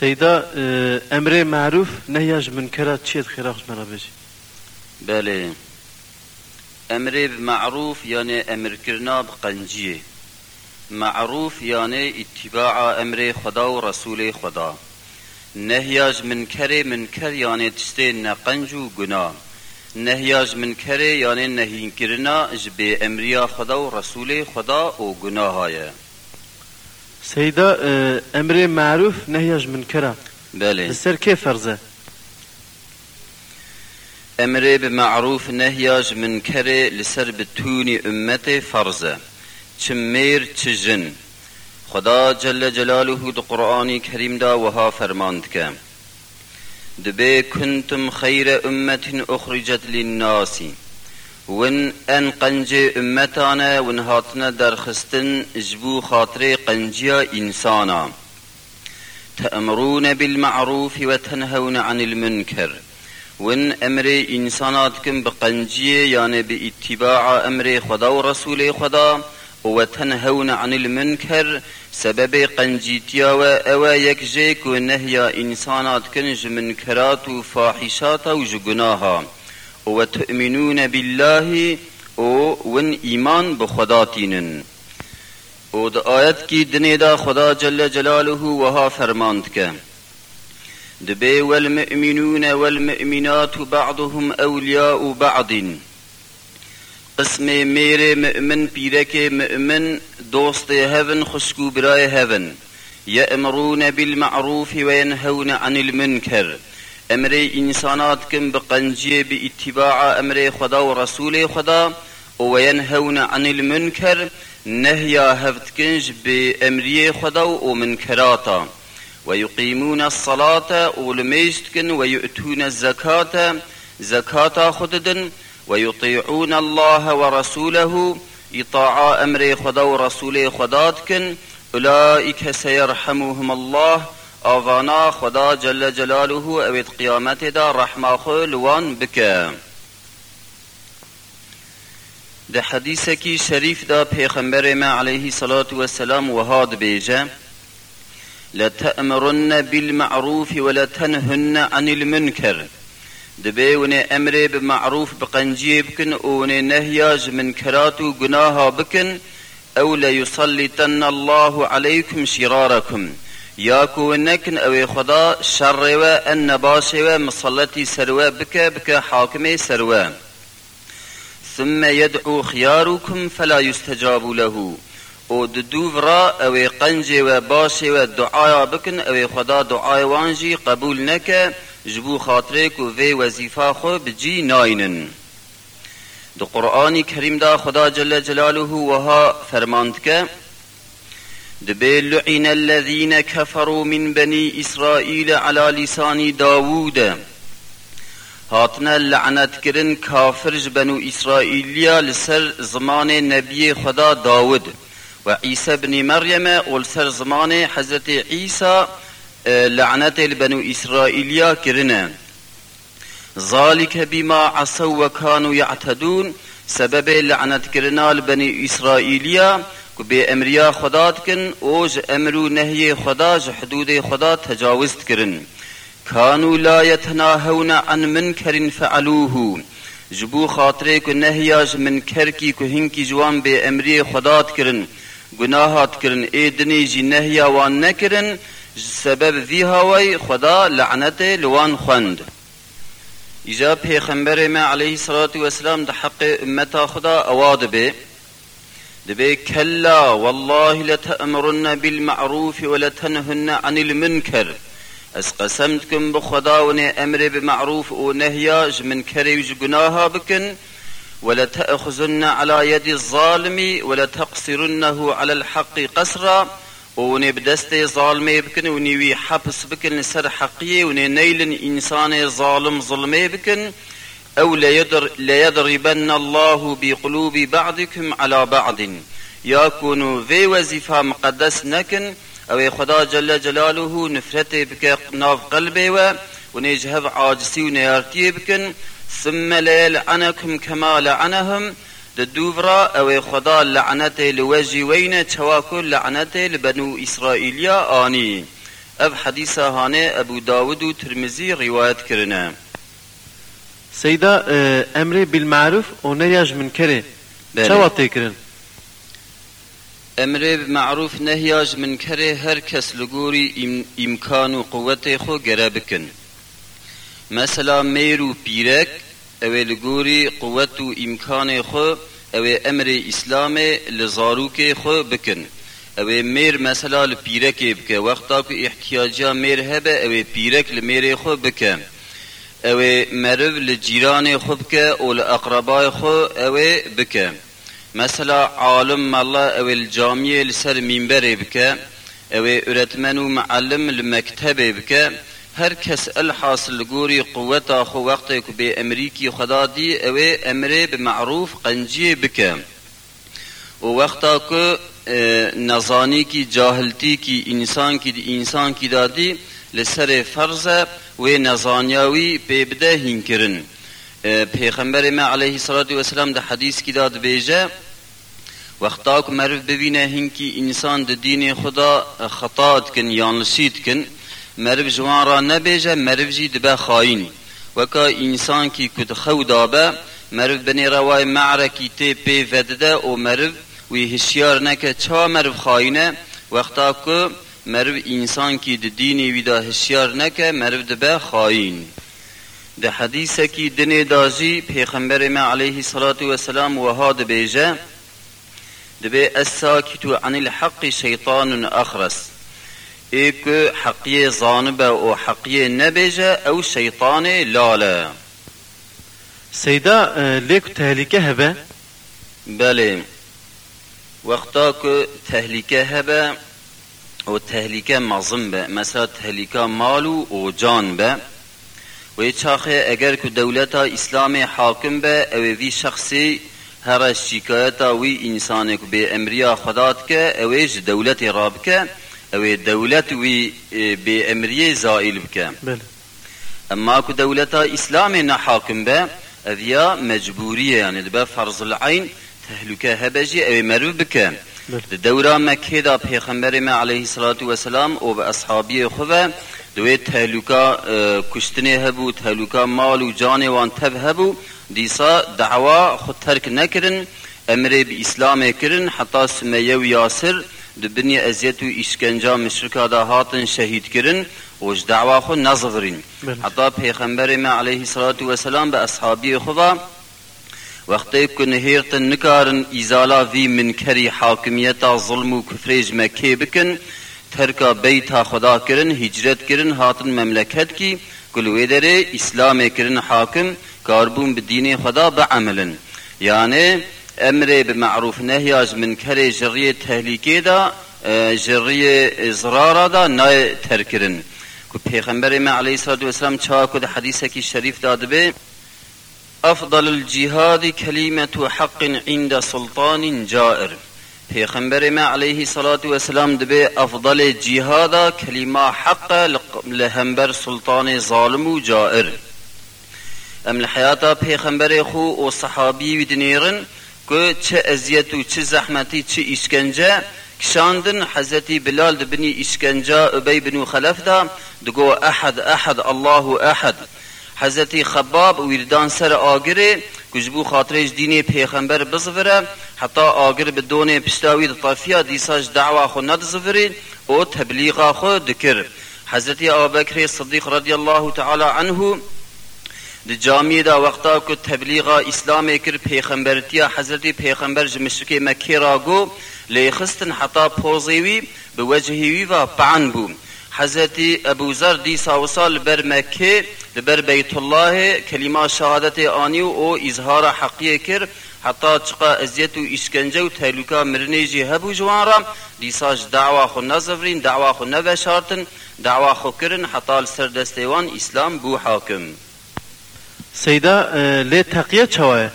سیدا امر معروف نهیج منکرات چیت خیره خوش مرا بجی بله امر معروف یعنی امر کرنا بقنجیه معروف یعنی اتباع امر خدا و رسول خدا نهیاج منکر منکر یعنی تسته نقنج و گناه نهیاج منکر یعنی نهین کرنا به امریا خدا و رسول خدا و گناه هایه سيدا آه، أمر معروف نهياج منكرات بله لسر كيف فرزه أمر بمعروف نهياج منكر لسر بتوني امته فرزه. چمیر چجن. خدا جل جلاله دو قرآنی کریم دا وها فرماند که. دبي كنتم خير أمة أخرجت للناس. ون أن قنجي أمتانا ون هاتنا درخستن جبو خاطري قنجيا إنسانا. تأمرون بالمعروف وتنهون عن المنكر ون أمر إنساناتكم بقنجية يعني باتباع أمر خدا ورسول خدا وتنهون عن المنكر سبب قنجيتيا وأوا يكجيك ونهيا إنسانات كنج وفاحشات وجقناها وتؤمنون بالله ون إيمان بخداتين و د آیت کی دنی دا خدا جل جلاله وها فرماند که دبي والمؤمنون والمؤمنات بعضهم أولياء بعض. قسم ميري مؤمن بيرك مؤمن دوست هفن خشكو براي هفن. يأمرون بالمعروف وينهون عن المنكر. أمر إنسانات كم بقنجي بإتباع أمر خدا ورسول خدا وينهون عن المنكر نهيا هفتكنج بأمري خدا ومنكراتا. ويقيمون الصلاة ولميشتكن ويؤتون الزكاة زكاة خددن ويطيعون الله ورسوله إطاعة أمر خدا ورسول خداتكن أولئك سيرحمهم الله آوانا خدا جل جلاله اوید قیامت دا رحمه خو لوان بکه. ده حدیث کی شریف دا پیغمبر ما علیه صلاة و سلام وهاد بیجه. لتأمرن بالمعروف ولتنهن عن المنكر دبي وني امري بمعروف بقنجي بكن وني نهياج منكرات وقناها بكن أو ليسلطن الله عليكم شراركم ياكو نكن أو خدا شر و ان باشي مصلتي سروا بك بك حاكمي سروا ثم يدعو خياركم فلا يستجاب له. أو ددوفرا أو قنجي و باشي و دعايا بكن أو خدا دعاي وانجي قبول نك جبو خاطره کو وی وظیفه خو بجی ناینن. دو قرآن کریم دا خدا جل جلاله وها فرماند که دبي لعن الذين كفروا من بني إسرائيل على لسان داوود. هاتنا لعنت كرن كافرج بنو إسرائيليا لسر زمان نبي خدا داود وعيسى بن مريم ولسر زمان حضرت عيسى لعنت البنو إسرائيليا كرنا ذلك بما عصوا وكانوا يعتدون. سبب لعنت كرنا البني إسرائيليا و به امریا خدا کن اوج امر و نهی خدا ج حدود خدا تجاوز کرن. کانو لا یتناهون عن منکر فعلوه. جبو خاطره که ج منکر کی که هنکی جوان به امری خدا کرن گناهات کرن ای دنی جی نهیا وان نکرن سبب ذی هوای خدا لعنت لوان خوند. ایجا پیغمبر ما علیه و والسلام ده حق امتا خدا اواد به دبي كلا والله لتأمرن بالمعروف ولتنهن عن المنكر. اس قسمتكم بخدا وني أمر بمعروف ونهياج منكر وجناها بكن ولا تأخذن على يد الظالم ولا تقصرنه على الحق قصرا وني بدست ظالمي بكن وني حبس بكن سر حقية وني نيل إنسان ظالم ظلمي بكن أو ليضربن الله بقلوب بعضكم على بعض. يكون في وظيفة مقدس نكن أو خدا جل جلاله نفرته بك ناف قلبي و ونجهب عاجسي ونيارتي بكن. ثم ليلعنكم كما لعنهم. دوفرا أو خدا لعنت لوجي وين تشواكل لعنت لبنو اسرائيليا اني اف حدیث هانه أبو داود و روایت کرنه سيدا آه، أمر بالمعروف و نهياج منكره بله. چاوا تكرن أمر معروف نهیاج من کره هر کس لگوری ام امکان و قوت خو گره بکن مثلا میرو پیرک أو لگوری قوت و امکان خو أو أمر اسلام لزاروک خو بکن أو میر مثلا لپیرک بکه وقتا که احتیاجا میر هبه أو پیرک لمیر خو بکه او مرو لجیران خو بکه او لاقربای خو او بکه مثلا عالم الله او الجامعه لسر منبر بکه او öğretmen و معلم لمکتب بکه هر کس الحاصل گوری قوت خو وقت کو به امریکی خدا دی او امر به معروف قنجی بکه و وقتا کو نزانی کی جاهلتی کی انسان کی دی انسان کی دادی لسر فرض و نزانیاوی به بده هین کرن پیغمبر ما علیه الصلاة والسلام ده حدیث کی داد بیجه وقتا مرف ببینه هنکی انسان ده دین خدا خطاات کن یانلسید کن مرف جوان را نبیجه مرف جی دبه خاین وکا انسان کی کد خودا به مرف بنی روای معرکی تی پی ودده و مرف وی هشیار نکه چا مرف خاینه وقتا که مرف انسان کی ده دینی ویدا هشیار نکه مرف دبه خاین ده حدیثه کی دنی داجی پیغمبر ما علیه الصلاة والسلام وهاد بیجه. دبي الساكت عن الحق شيطان أخرس. إيك حقية ظانبة أو حقية نبجة أو شيطان لالا سيدا آه، ليك تهلكه هبه؟ بله. وقتاك تهلكة هبة و تهلكة مظم به مثلا تهلكة مالو و جان به و چاخه اگر که دولتا اسلام حاکم به أو وی شخصی هر شکایتا وی انسان کو به امریا خدات که اویج دولت راب که أو دولت وی به امریه زائل بکه. بله. اما کو دولتا اسلام نه حاکم به اویا مجبوریه یعنی دبه فرض العین تهلكه هبجي أو مرو بکه. دورا مکه دا پیغمبر ما علیه الصلاة والسلام او به اصحابی خوبه دوی تهلوکا کشتنه هبو تهلوکا مال و جان وان تب هبو دیسا دعوا خود ترک نکرن امر به اسلام کرن حتی سمیه و یاسر دبنی ازیت و اشکنجا مشرکا دا هاتن شهید کرن وش دعوا خود نظغرین بله. حتی پیغمبر ما علیه الصلاة والسلام به اصحابی خوبه وقتی که نهیرتن نکارن ایزالا وی منکری حاکمیتا ظلم و کفریج مکه بکن؟ ترکا بیتا خدا کرن هجرت کرن هاتن مملکت کی؟ کلوی داره اسلام کرن حاکم کاربون به دین خدا بعملن یعنی أمر به معروف نهی از منکر جریه تهلیکی دا جریه ازرارا دا نه ترکرن. که پیغمبر ما علیه الصلاة والسلام چا کد حدیثه کی شریف داده به أفضل الجهاد كلمة حق عند سلطان جائر. پیغمبر ما علیه صلاة و سلام دبه افضل جهاد کلمة حق لهمبر سلطان ظالم جائر. ام الحیاتا پیغمبر خو و صحابی و دنیرن چه ازیت و چه زحمتی چه اشکنجه کشاندن حضرتی بلال دبنی اشکنجه ابی بنو خلف دا دگو احد احد الله احد. حضرت خباب ویردان سر آگره کجبو خاطرش دین پیغمبر بزوره حتی آگر به دونه پشتاوی طافیا دیساش دعوا خو ندزوره او تبلیغا خو دکر حضرت آبکر صدیق رضی الله تعالی عنه د جامعه دا وقتا کو تبلیغ اسلام کر پیغمبرتیا حضرت پیغمبر جمشک مکه را گو لیخستن حتا پوزیوی به وجهی و پعن بو حضرت ابو ذر دی سال بر مکه بر بیت الله کلمه شهادت آنی و او اظهار حقیه کر حتی چقا ازیت و اشکنجه و تهلوکا مرنیجی هبو جوان را دیساش دعوا خو نزفرین دعوا خو نوشارتن دعوا خو کرن حتی سر دستیوان اسلام بو حاکم سيدا اه، لي تقية چواه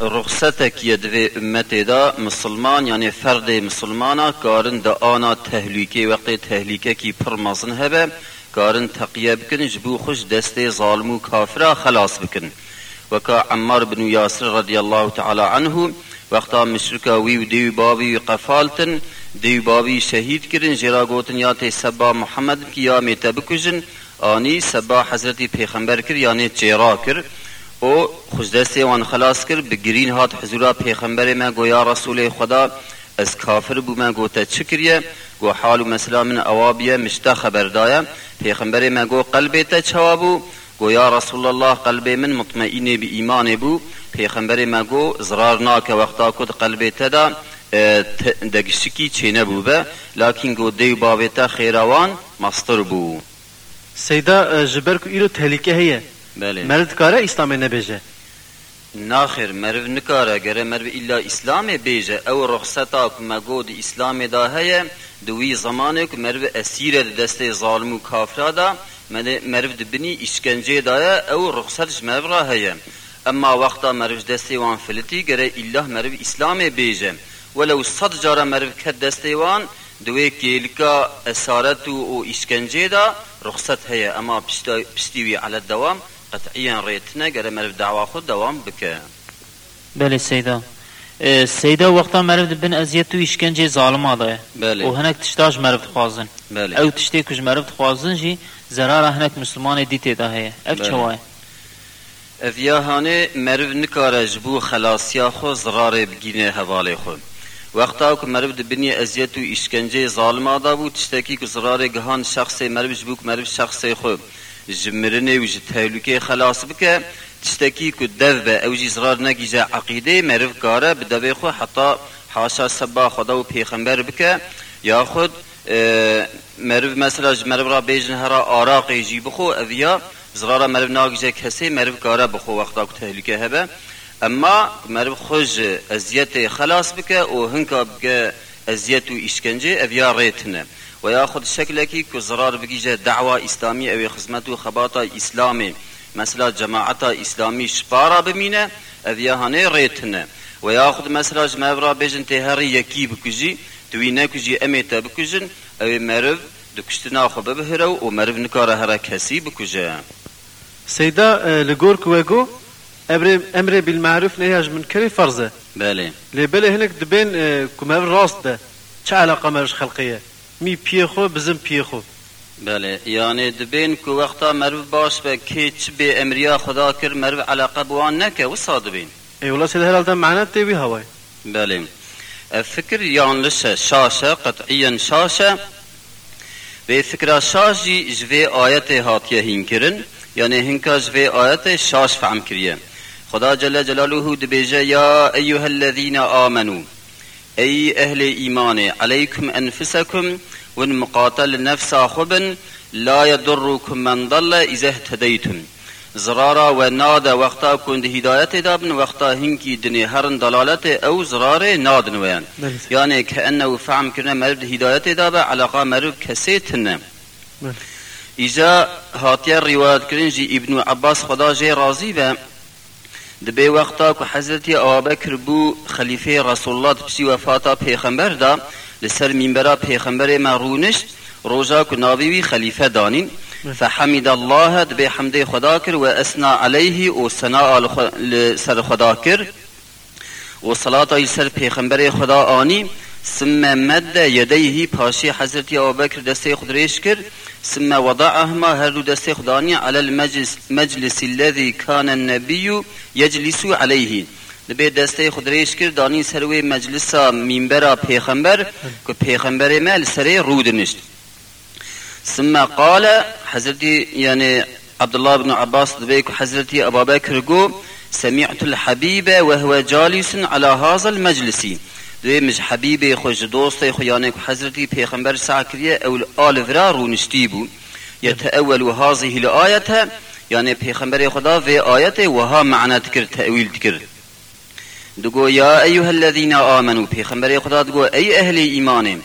رخصت که دوی امتی دا مسلمان یعنی فرد مسلمانا کارن دا آنا تهلیکه وقتی تهلیکه کی پرمزن هبه کارن تقیه بکن جبو خوش دست ظالم و کافره خلاص بکن. کا عمار بن یاسر رضی الله تعالی عنه وقتا مشركا ويو ديو بابی قفالتن ديو بابی شهید كرن جرا گوتن يا سبا محمد كي يا آنی سبا حضرت پیغمبر کر یعنی جرا او خوزدستی وان خلاص کر بگرین هات حضورا پیغمبر ما گویا رسول خدا، از کافر بو ما گوتا چکریه گو حال و مثلا من اوابیه، مشتا خبر دایا پیغمبر ما گو قلبی تا چوابو گو یا رسول الله قلبی من مطمئن بی ایمان بو. پیغمبر ما گو زرار ناک وقتا کد قلبی تا دا دگشکی چه نبو به. لكن گو دیو باویتا خیروان مستر بو. سیدا جبر کو ایرو تهلیکه هیه. بله. مرد کاره اسلام نبیجه. ناخر مرو نکاره. گره مرو الا اسلام بیجه. أو رخصتا که مگود اسلام دا هیه دوی زمانه که مرو اسیر دست ظالم و کافرا دا. مرو دبنی اشکنجه دا أو رخصتش مرو را هیه اما وقتا مرو دست وان فلتی گره الا مرو اسلام بیجه. ولو صد جاره مرو کد دست وان دوی کیلکا اسارت و اشکنجه دا رخصت هیه. اما پشتیوی على الدوام قطعيا ريتنا قال مرف دعوة خود دوام بك. بله سيدا. آه، سيدا وقتا مرف بن ازيت و اشكنجه ظالم آده. بله. و هنك تشتاش مرف خوازن. بله. أو تشتي كج مرف خوازن جي زرار هنك مسلمان ديته ده هي اف بله. چواه افیاهانه مرو نکاره جبو خلاصیا خو زرار بگینه حواله خو وقتا که مرو دبنی ازیت و اشکنجه ظالم آده بود تشتکی که زرار گهان شخص مرو جبو که مرو شخص خو جمرنه و جتهلوكي خلاص بك تشتكي كو دذب أو جي زرار جا عقيدة مرف كارا بدبي خو حتى حاشا سبا خدا و پیغمبر بك ياخد آه مرف مثلا مرف را بيجن هرا آراق يجي بخو اويا زرارا مرف جا كسي مرف كارا بخو وقتا كو تهلوكي هبا اما مرف خوش ازيت خلاص بك و هنكا بك ازيت و اشكنجه اويا وياخذ شكلك كزرار بقيجة دعوة إسلامية أو خدمة خباطة إسلامي مثلا جماعة إسلامي شبارة بمينة أذيهاني ريتنا وياخذ مثلا جماعة بيجن تهري يكي بكجي توينا كجي أميتا بكجن أو مرف دكشتنا خو ببهرو ومرف نكار هرا كسي بكجا سيدا لجور كويجو أمر بالمعروف نهي من كري فرزه بله. لبله هناك دبين كمال راست ده. چه علاقه مرش خلقيه می پیخو بزن پیخو بله یعنی دبین که وقتا مرو باش به کیچ به امریا خدا کرد مرو علاقه بوان نکه و صادبین ای ولا سید هلالتا معنی تیوی هوای بله فکر یانلشه شاشه قطعیا شاشه به فکر شاشی جوی آیت حاطیه هین کرن یعنی هنکا جوی آیت شاش فهم کریه خدا جل جلاله دبیجه یا ایوها الذین آمنو ای اهل ایمان علیکم انفسکم اون مقاتل نفس آخوبن لا يضركم من ضل اذا اهتديتم زرارا و ناد وقتا کند هدایت دابن وقتا هنکی دنی هرن دلالت او زرار نادن ویان یعنی که انه فهم کرنه مرد هدایت دابه علاقه مرد کسی تنه. ایجا هاتیه روایت کرن جی ابن عباس خدا جی راضی به دبی وقتا که حضرت آبکر بو خلیفه رسول الله بسی وفاتا پیغمبر دا لسر منبرا پیغمبر ما رونشت روزا که ناویوی خلیفه دانین. فحمد الله دبي حمد خدا کر و اسنا عليه و سنا لسر خدا کر. و صلاة سر پیغمبر خدا آنی. ثم مد يديه پاشي حضرت ابو بكر دسته خود ريش كر ثم وضعهما هر دو دسته خداني على المجلس مجلس الذي كان النبي يجلس عليه لبه دسته خود ریش کرد دانی سروی مجلس منبر پیغمبر که پیغمبر مال سری رود نشت. ثم قال حضرت یعنی عبدالله بن عباس و حضرت أبا بكر جو سمعت الحبيب وهو جالس على هذا المجلس. دوی مش حبیب خوش دوست خویانه یعنی که حضرتی پیغمبر سعکریه اول آل ورا رونشتی بو یتأول و هازه الآیت یعنی پیغمبر خدا و آیت و ها معنات کرد تأویل کرد. دقو يا أيها الذين آمنوا پیغمبر خدا دقو أي أهل إيمان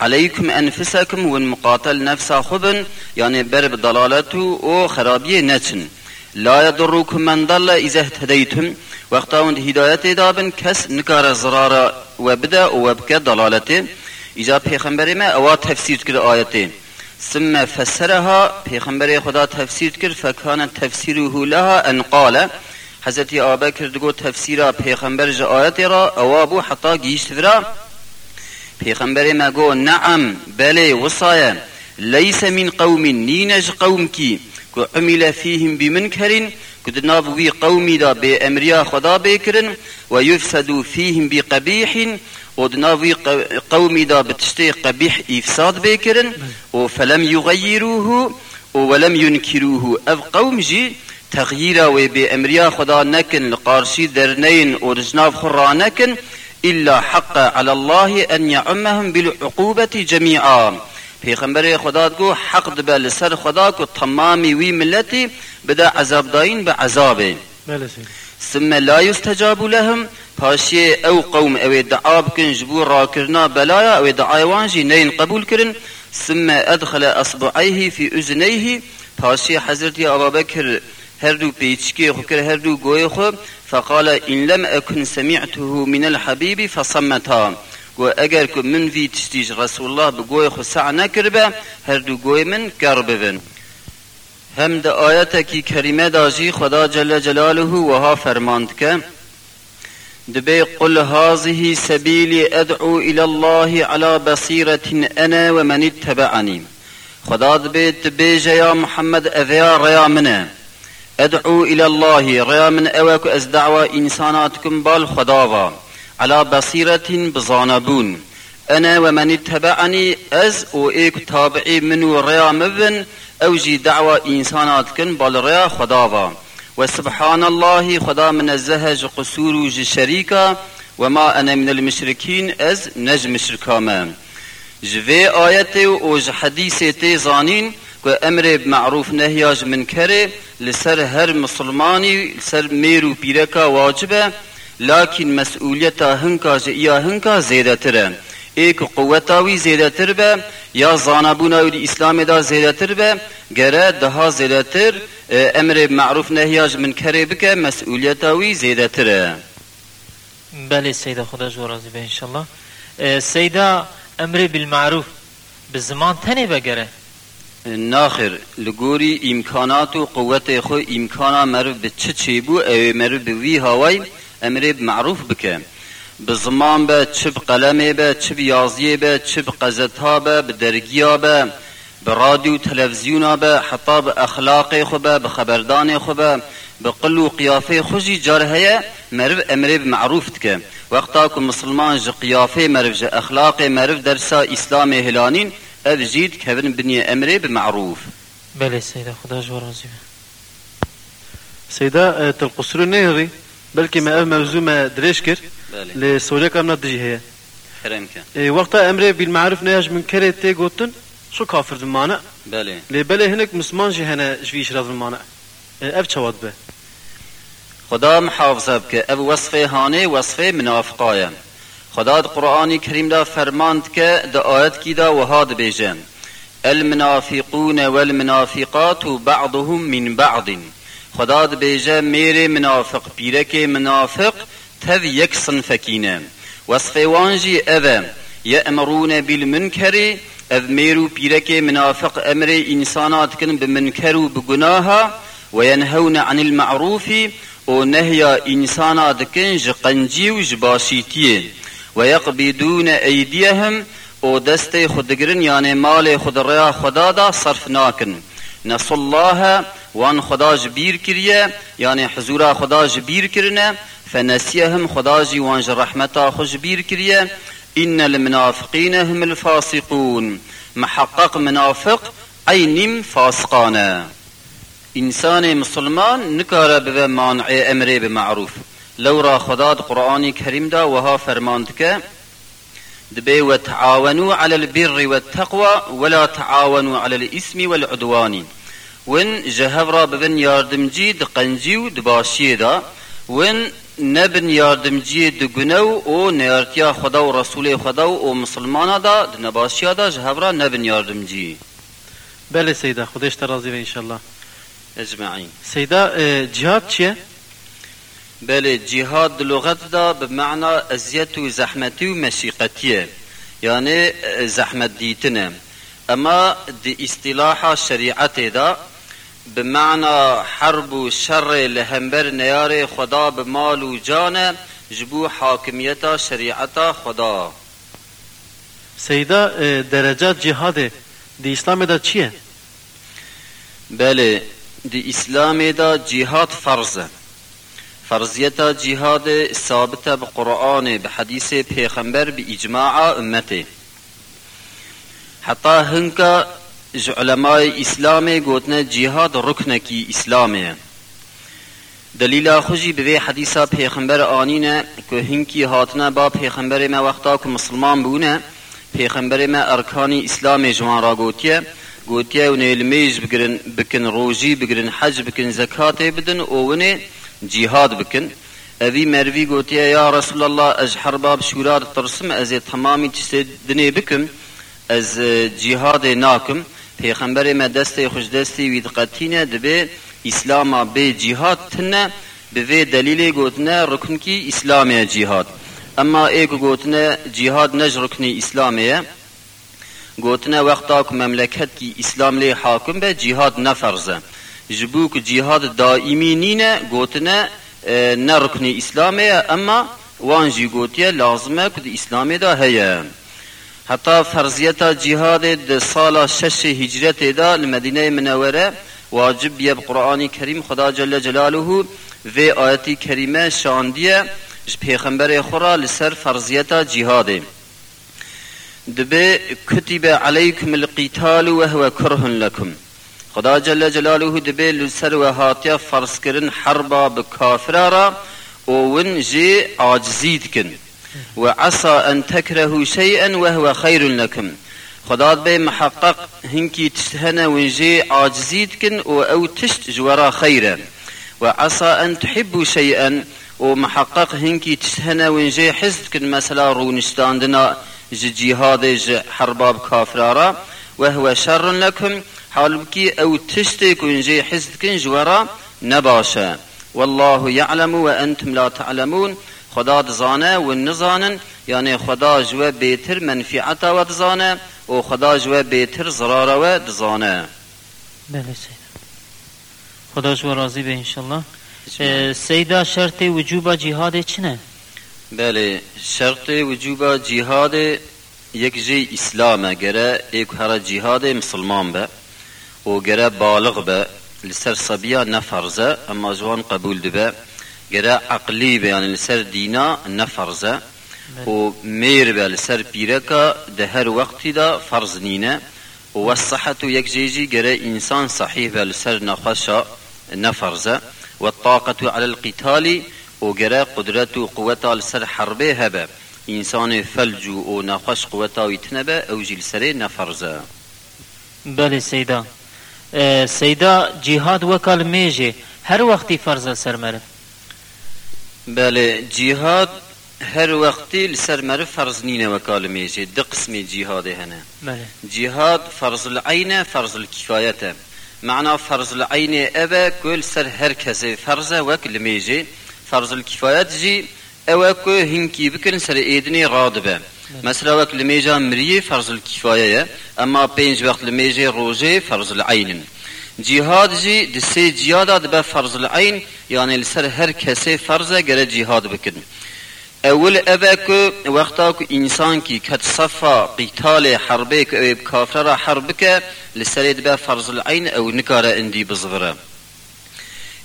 عليكم أنفسكم والمقاتل نفسا خبن يعني برب ضلالته و خرابية نتن لا يضركم من ضل إذا اهتديتم وقتا وند هدایت دابن کس نکار زرارا و بدا و بک ضلالته ایجا پیغمبر ما اوا تفسیر کرد آیته ثم فسرها پیغمبر خدا تفسیر کرد فکان تفسیره لها ان قال. حضرت ابوبکر دگو تفسیرا پیغمبر ج آیت را اوابو حتا گیشت ورا پیغمبر ما گو نعم بله وصايا ليس من قوم نينج قومك كو عمل فيهم بمنكر كد نابوي قومي دا بأمريا خدا بكرن ويفسد فيهم بقبيح ودناوي قومي دا بتشتي قبيح إفساد بكرن فلم يغيروه ولم ينكروه أف قوم جي تغييرا وبأمريا خدا نكن لقارشي درنين ورجناف خرا نكن إلا حق على الله أن يعمهم بالعقوبة جميعا. پیغمبر خدا کو حق دبه لسر خدا کو تمامی وی ملتی بدا عذاب داین به عذابه ثم لا يستجاب لهم پاشی أو قوم أو دعاب کن جبو راکرنا بلایا أو دعایوان جی نین قبول کرن. ثم أدخل أصبعيه في أذنيه پاشی حضرت ابو بکر هر دو پیچکی خو هر دو خو. فقال ان لم اكن سمعته من الحبيب فصمتا. و اگر من وی تشتیج رسول الله بگوی خو سع نکربه هر دو من کر ببن. هم ده آیت کی کریمه خدا جل جلاله و ها فرماند که دبي قل هذه سبيلي أدعو إلى الله على بصيرة أنا ومن اتبعني خدا دبي تبي يا محمد أذيا ريا منه. أدعو إلى الله ريا من أوك أز دعوة إنساناتكم بالخداوة على بصيرة بزانبون. أنا ومن اتبعني أز وإيك تابعي من ريا مبن أوجي دعوة إنساناتكم بالريا خداوة. وسبحان الله خدا من الزهج قصور شريكا وما أنا من المشركين أز نج مشركاما جوي آياتي وج حديثي زانين و أمر معروف نهیاج منکره لسر هر مسلمانی لسر میرو پیرکا واجبه لكن مسؤوليتا هنكا جئيا هنكا زيادة تره ایک قوتاوی زیاده تر به یا زانبوناوی دی اسلام دا زیاده تر به. گره دها زیاده تر أمر معروف نهیاج من کره بکه مسئولیتاوی زیاده تره بله سيدة خدا جو راضي به انشالله سيدة أمر بالمعروف بالزمان تنه بگره. ناخر لگوری امکانات و قوت خو امکانا مرو به چه چی بو؟ او مرو به وی هوای امر معروف بکه. به زمان به چه قلمه به چه یازیه به چه قزتها به درگیا به به رادیو تلویزیون به حتی به اخلاق خو به خبردان خو به به قل و قیافه خوشی جار هيا مرو امر معروف که وقتا که مسلمان ج قیافه مرو ج اخلاق مرو درسا اسلام هلانین أذ جيد كابن بني أمري بمعروف. بله سيدة خدا جو راضي سيدة تلقصر نهري بلكي ما موضوع ما دريش كر بله لسوريا كامنا دجي هي. حرمك. إيه وقتا أمري بالمعروف نهاج من كري تي قوتن شو كافر دمانا بله لي بله هناك مسلمان جي هنا جويش راز دمانا اف چواد به خدا محافظه بك أب وصفه هانه وصفه منافقايه خدا قرآن کریم دا فرماند که دا آیت کی دا وهاد بیجن المنافقون والمنافقات بعضهم من بعض. خدا دا بیجه میر منافق پیرک منافق تذ یک صنفکینه وصف وانجی اوه يأمرون بالمنكر اذ ميرو بيرك منافق أمر انسانات كن بمنكر بگناها وينهون عن المعروف ونهي انسانات كن جقنجي ويقبضون أيديهم أو دست خودگرن یعنی مال خود ریا خدا دا صرف ناکن. الله وان خدا جبیر کریه یعنی حضور خدا جبیر کرنه فنسيهم خدا جي وانج رحمتا خوش بير كريا إن المنافقين هم الفاسقون. محقق منافق أي نم فاسقانا إنسان مسلمان نكار بذا مانع لو را خدا قرآن کریم دا وها فرماند که دبي وتعاونوا على البر والتقوى ولا تعاونوا على الإثم والعدوان. وين جهبرا ببن ياردمجي دقنجيو دباشي دا وين نبن ياردمجي دقنو أو نيارتيا خدا و رسول خدا و مسلمانا دا دنباشي دا جهبرا نبن ياردمجي بله سيدة خدش ترازي إن شاء الله اجمعين سيدة جهاد چیه؟ بله جهاد لغت دا بمعنى ازيت و زحمتي و مشيقتيه يعني زحمت ديتنا اما دي اصطلاح شريعت دا بمعنى حرب شر لهمبر نيار خدا بمال و جان جبو حاكميتا شريعتا خدا. سيدا آه، درجات جهاد دي اسلام دا چیه؟ بله دی اسلام دا جهاد فرضه فرضیت جهاد ثابت بقرآن بحديث پیغمبر بإجماع امته. حتى هنكا علماء اسلام قوتنا جهاد ركنكي اسلامي دلیل خوشی به حدیثا پیغمبر آنینه که هنکی هاتنه با پیغمبر ما وقتا که مسلمان بونه پیغمبر ما ارکانی اسلام جوان را گوتیه. گوتیه و نیلمیج بگرن بکن روژی بگرن حج بکن زکات بدن اوونه جهاد بکن. اوی مروی گوتیه یا رسول الله از حرباب شورار ترسم از تمامی چیز دنی بکم از جهاد ناکم. پیغمبر ما دست خوش دستی وید قطینه دبه اسلاما به جهاد تنه. به دلیل گوتنه رکن کی اسلامی جهاد اما ایک گوتنه جهاد نج رکنی اسلامیه گوتنه وقتا که مملکت کی اسلام لی حاکم به جهاد نفرزه. جبو که جهاد دائمی نینه گوتنه نه رکنی اسلامیه اما وانجی گوتیه لازمه که اسلامی دا هیه حتی فرضیت جهاد د سال شش هجرت دا لمدینه منوره واجب بیه قرآن کریم خدا جل جلاله و آیتی کریمه شاندیه پیغمبر خورا لسر فرضیت جهاده دبه كتب عليكم القتال وهو كره لكم خدا جل جلاله دبه لسر و هاتیا فرض کرن حربا بكافرارا وون جي عاجزيد كن وعسى أن تكرهوا شيئا وهو خير لكم خدا به محقق هنكي تشتهنا ونجي عاجزيد كن أو تشت جورا خيرا وعسى ان تحبوا شيئا ومحقق هنكي تشتهنا ونجي حزد كن مثلا رونشتاندنا جي جهاد جي حرباب كافرارا وهو شر لكم حالبكي او تشتك ونجي حزد كن جورا نباشا والله يعلم وانتم لا تعلمون. خدا دزانه و نزانن. یعنی خدا جوه بیتر منفعتا و دزانه و خدا جوه بیتر ضراره و دزانه. بله سیدا خدا جوه راضی به انشالله. سیدا شرط وجوب جهاد چنه؟ بله شرط وجوب جهاد یک جی اسلام گره ایک هر جهاد مسلمان به. و گره بالغ به لسر صبیه نفرزه اما جوان قبول دبه گره عقلی به یعنی لسر دینا نفرزه. و میر به لسر پیرکا ده هر وقتی دا فرض نینه. و الصحت یک جیجی گره انسان صحیح به لسر نخوشا نفرزه. و الطاقة على القتال و گره قدرت و قوتا لسر حربه هبه انسان فلج و نخوش قوتا ویتنبه أو جیل نفرزه. بله سیدا. سیدا جهاد وکال میجه هر وقتی فرض سر مرف بله جهاد هر وقتی لسر مر فرض نینه وکال میشه ده قسم جهاد هنه بله. جهاد فرض العين فرض الكفاية معنى فرض العين أبا كل سر هر كسي فرض وك لميجي فرض الكفاية جي أو كو هنكي بكن سر إيدني رادبه مثلا وك لميجا مريه فرض الكفاية أما بينج وقت لميجي روجي فرض العين. جهاد جي دسي جهاد دبا فرض العين يعني لسر هر كسي فرضه گره جهاد بكن اول اوه وقتا که انسان کی کت صفا قتال حربه که کافر را حرب که لسرید به فرض العین أو نکاره اندی بزغره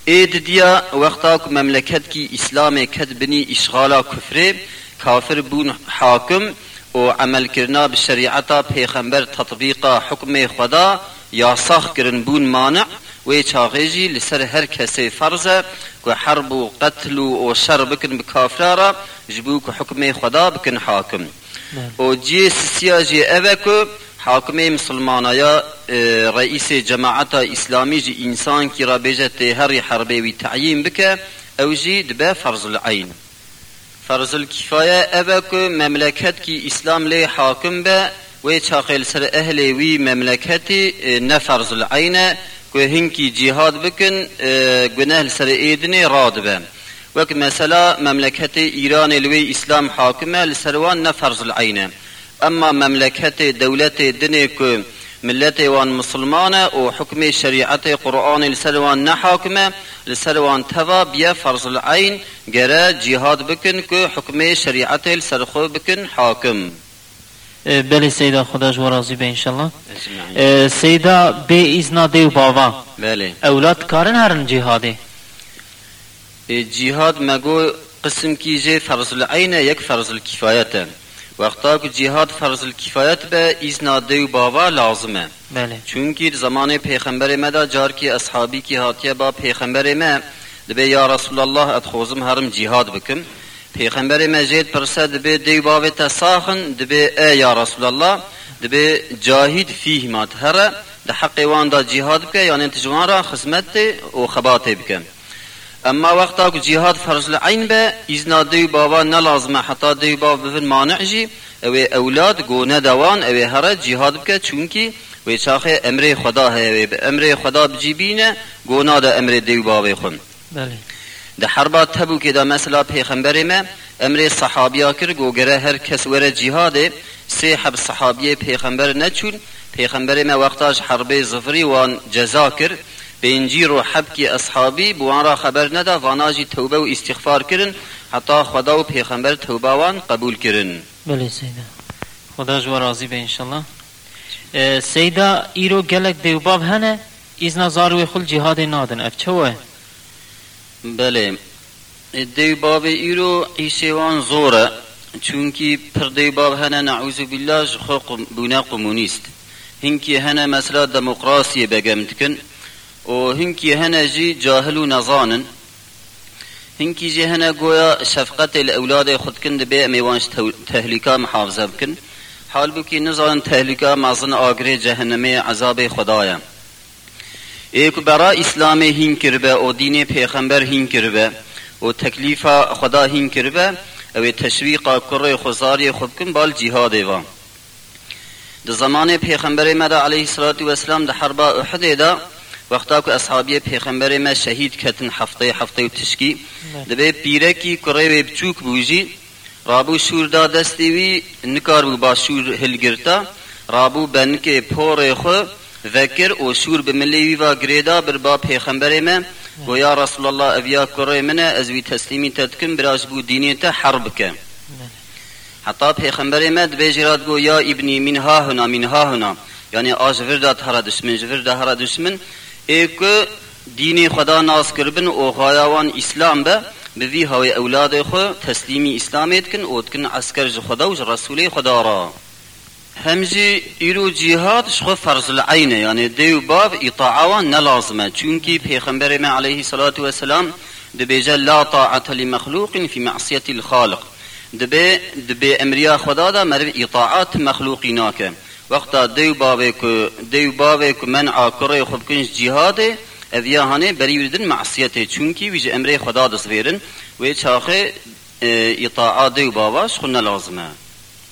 اید دیا وقتا که مملکت کی اسلام کت بنی اشغالا کفره کافر بون حاکم و عمل کرنا بشریعتا پیغمبر تطبیق حکم خدا یا ساخ کرن بون مانع و چاغیجی لسر هر کسی فرضه که حرب و قتل و شر بکن بکافرارا جبو که حکم خدا بکن حاکم. و جی سیاجی اوه که حاکم مسلمان یا رئیس جماعت اسلامی جی انسان کی را بیجت هر حربه وی تعیین بکه أو جی دبه فرض العین. فرزل کفایه اوه که كي اسلام لی حاکم به و سر اهل وی مملکتی نه فرض العینه که هنکی جهاد بکن گناه سر ایدنی راد به وک مثلا مملکت ایران لوی اسلام حاکمه لسروان نه فرض العینه اما مملکت دولت دنی ملت وان مسلمانه و حکم شریعت قرآن لسروان نحاکمه لسروان توا بیا فرض العین گره جهاد بکن که حکم شریعت لسرخو بکن حاکم. آه، بله سیدا خدا جو راضی به انشالله. آه، سیدا به ازنا دیو باوا بله. أولاد کارن هرن جهاده جهاد مگو قسم کیجه فرض العین یک فرض الکفایت. وقتا که جهاد فرض الکفایت به ایزنا دیو باوا لازمه بله چونکی زمان پیغمبر مدا جار کی اصحابی کی هاتیه با پیغمبر ما دبه یا رسول الله ادخوزم هرم جهاد بکم پیغمبر ما جید پرسه دبه دیو باوی تساخن دبه ای یا رسول الله دبه جاهد فیه ما تهره ده حق وان دا جهاد بکه یعنی تجوان را خدمت و خبات بکم اما وقتا که جهاد فرض العین به ایزنا دیو بابا نلازمه حتی دیو بابا بفن مانع جی او اولاد گو ندوان او هر جهاد بکه چونکی و چاخه امر خدا هی به امر خدا بجیبینه گو ناده امر دیو بابا خون بله ده حربات تبو که دا مثلا پیغمبر ما امر صحابیا کر گو گره هر کس وره جهاده سه حب صحابیه پیغمبر نچون پیغمبر ما وقتاش حرب زفری وان جزا کر بینجی رو حب کی اصحابی بوان را خبر ندا واناجی توبه و استغفار کرن حتی خدا و پیغمبر توبه وان قبول کرن. بله سیدا. خدا جو راضی به انشالله سیدا ایرو گلک دیو باب هنه ازنا زاروی خل جهاد نادن. اف چوه بله. دی باب ایرو ایشوان زوره چونکی پر دی باب هنه نعوذ بالله خو بونا قمونیست. هنکی هنه مثلا دموقراسی بگمتکن و هنکی هنه جی جاهل و نزانن. هنکی جی هنه گویا شفقت الاولاد خود کند به میوانش تهلیکا محافظه بکن. حال بکی نزان تهلیکا مازن آگره جهنم عذاب خدایا. ایک برا اسلام هین کربه و دین پیغمبر هین کربه و تکلیف خدا هین کربه او تشویق کره خزاری خود کن بال جهاد و در زمان پیغمبر مدا علیه الصلاة والسلام در حرب احد دا وقتا که اصحابی پیغمبر ما شهید کتن هفته هفته و تشکی. دبه پیره کی کره بچوک بوجی. رابو شور دا دستی وی نکار بو با شور هلگرتا. رابو بنک پور خو ذکر و شور بملی و گریدا بر با پیغمبر ما. و یا رسول الله اویا کره منه از وی تسلیمی تدکن براش بو دینی تا حرب که حتی پیغمبر ما دبه جراد گو یا ابنی من ها هنا من ها هنا. یعنی آج وردا هر دشمن وردا هر دشمن. ایک دین خدا ناس کربن و غایوان اسلام به بوی هاوی أولاد خو تسلیمی اسلامیت کن اوت کن عسکر ج خدا و رسول خدا را همجی ایرو جهاد شخو فرض العینه یعنی دیو باب اطاعوان نلازمه چونکی پیغمبر ما علیه صلاة و سلام دبیجه لا طاعت لمخلوق فی معصیت الخالق دبی دبی امریا خدا دا مرو اطاعات مخلوقی ناکه وقتا دیو بابه کو دیو بابه کو منع کره خود کنش جهاده اویا هانه بری وردن معصیته چونکی ویج امر خدا دست ویرن و چاخه اه، اطاعات دیو باباش خونه لازمه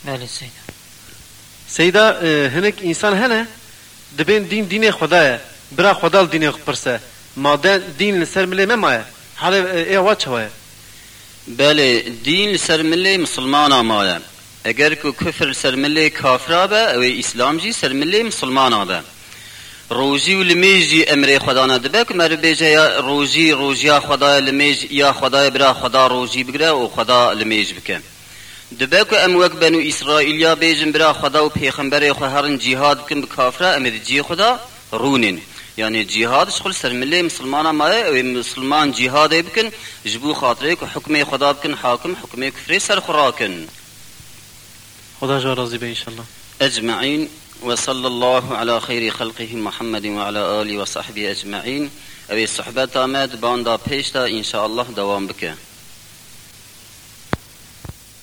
بله سیدا سیدا هنک انسان هنه دبین دین دین خدایه برا خدا دین پرسه ماده دین لسر ملی ممایه حالا ای وا چوه بله دین سر ملی مسلمان آماده اگر کو کفر سر ملی کافر به او اسلام جی سر ملی مسلمان به روزی و لمیجی امر خدا ندبه که مر بیجه یا روزی روزیا خدا لمیج یا خدا برا خدا روزی بگره و خدا لمیج بکه دبه که ام وک بنو اسرائیلیا بیجن برا خدا و پیغمبر خو هرن جهاد کن بکافره امر جی خدا رونین يعني جهاد شغل سر ملي مسلمان ما او مسلمان جهاد بكن جبو خاطرك حكم خدا بكن حاكم حكم كفر سر خراكن خدا جو راضی به انشالله أجمعين وصلى الله على خير خلقه محمد وعلى آله وصحبه أجمعين أبي الصحبة تامد باندا بيشتا إن شاء الله دوام بك